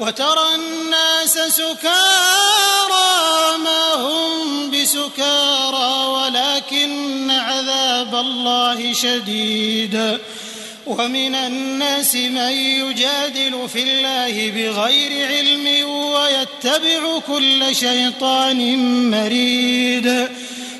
وترى الناس سكارى ما هم بسكارى ولكن عذاب الله شديد. ومن الناس من يجادل في الله بغير علم ويتبع كل شيطان مريد.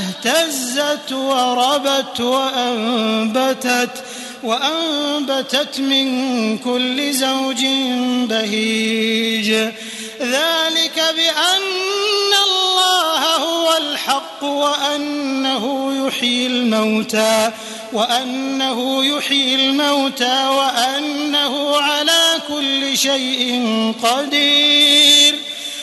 اهتزت وربت وأنبتت وأنبتت من كل زوج بهيج. ذلك بأن الله هو الحق وأنه يحيي الموتى وأنه يحيي الموتى وأنه على كل شيء قدير.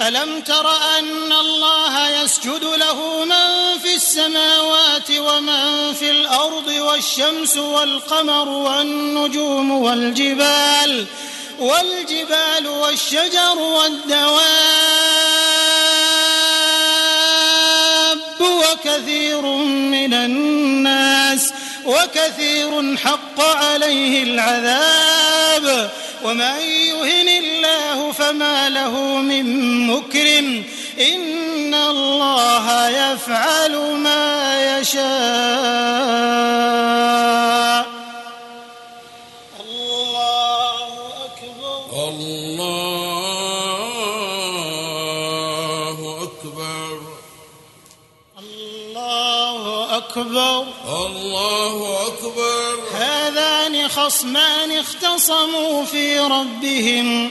ألم تر أن الله يسجد له من في السماوات ومن في الأرض والشمس والقمر والنجوم والجبال والجبال والشجر والدواب وكثير من الناس وكثير حق عليه العذاب ومن يهن الله فما له من مكرم. إن الله يفعل ما يشاء. الله أكبر. الله أكبر. الله أكبر. الله أكبر. هذان خصمان اختصموا في ربهم.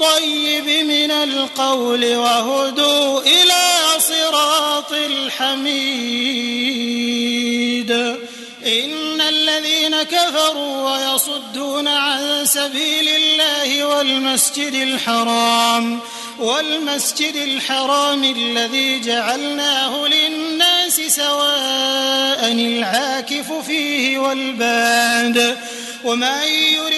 الطيب من القول وهدوا إلى صراط الحميد. إن الذين كفروا ويصدون عن سبيل الله والمسجد الحرام والمسجد الحرام الذي جعلناه للناس سواء العاكف فيه والباد. ومن يرد فيه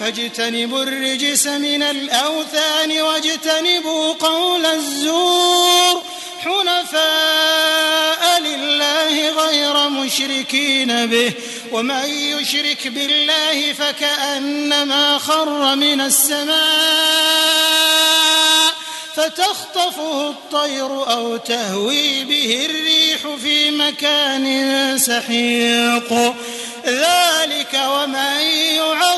فاجتنبوا الرجس من الأوثان واجتنبوا قول الزور حنفاء لله غير مشركين به ومن يشرك بالله فكأنما خر من السماء فتخطفه الطير أو تهوي به الريح في مكان سحيق. ذلك ومن يعظم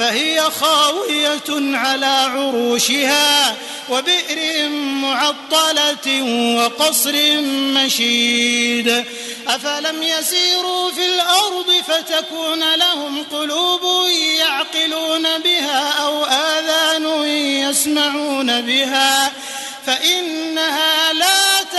فهي خاوية على عروشها وبئر معطلة وقصر مشيد. أفلم يسيروا في الأرض فتكون لهم قلوب يعقلون بها أو آذان يسمعون بها. فإنها لا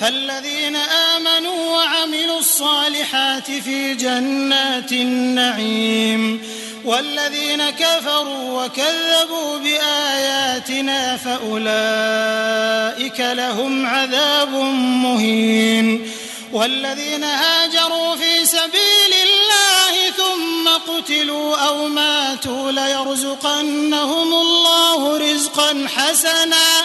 فالذين آمنوا وعملوا الصالحات في جنات النعيم والذين كفروا وكذبوا بآياتنا فأولئك لهم عذاب مهين والذين هاجروا في سبيل الله ثم قتلوا أو ماتوا ليرزقنهم الله رزقا حسنا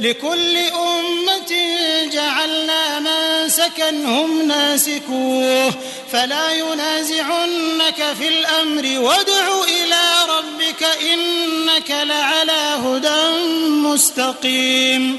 لكل أمة جعلنا منسكا هم ناسكوه فلا ينازعنك في الأمر وادع إلى ربك إنك لعلى هدى مستقيم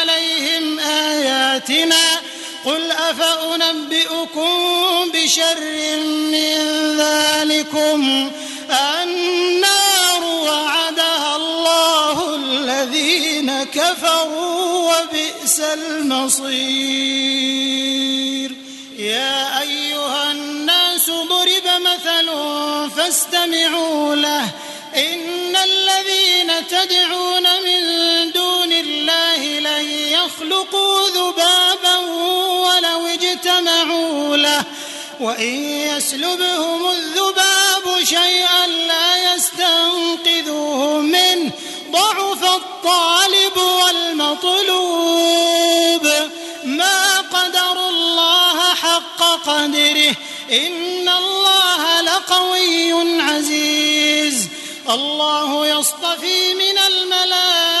آياتنا قل أفأنبئكم بشر من ذلكم النار وعدها الله كفروا وبئس المصير. يا أيها الناس ضرب مثل فاستمعوا له. إن الذين تدعون من دون يخلقوا ذبابا ولو اجتمعوا له وإن يسلبهم الذباب شيئا لا يستنقذوه منه ضعف الطالب والمطلوب. ما قدر الله حق قدره إن الله لقوي عزيز. الله يصطفي من الملائكة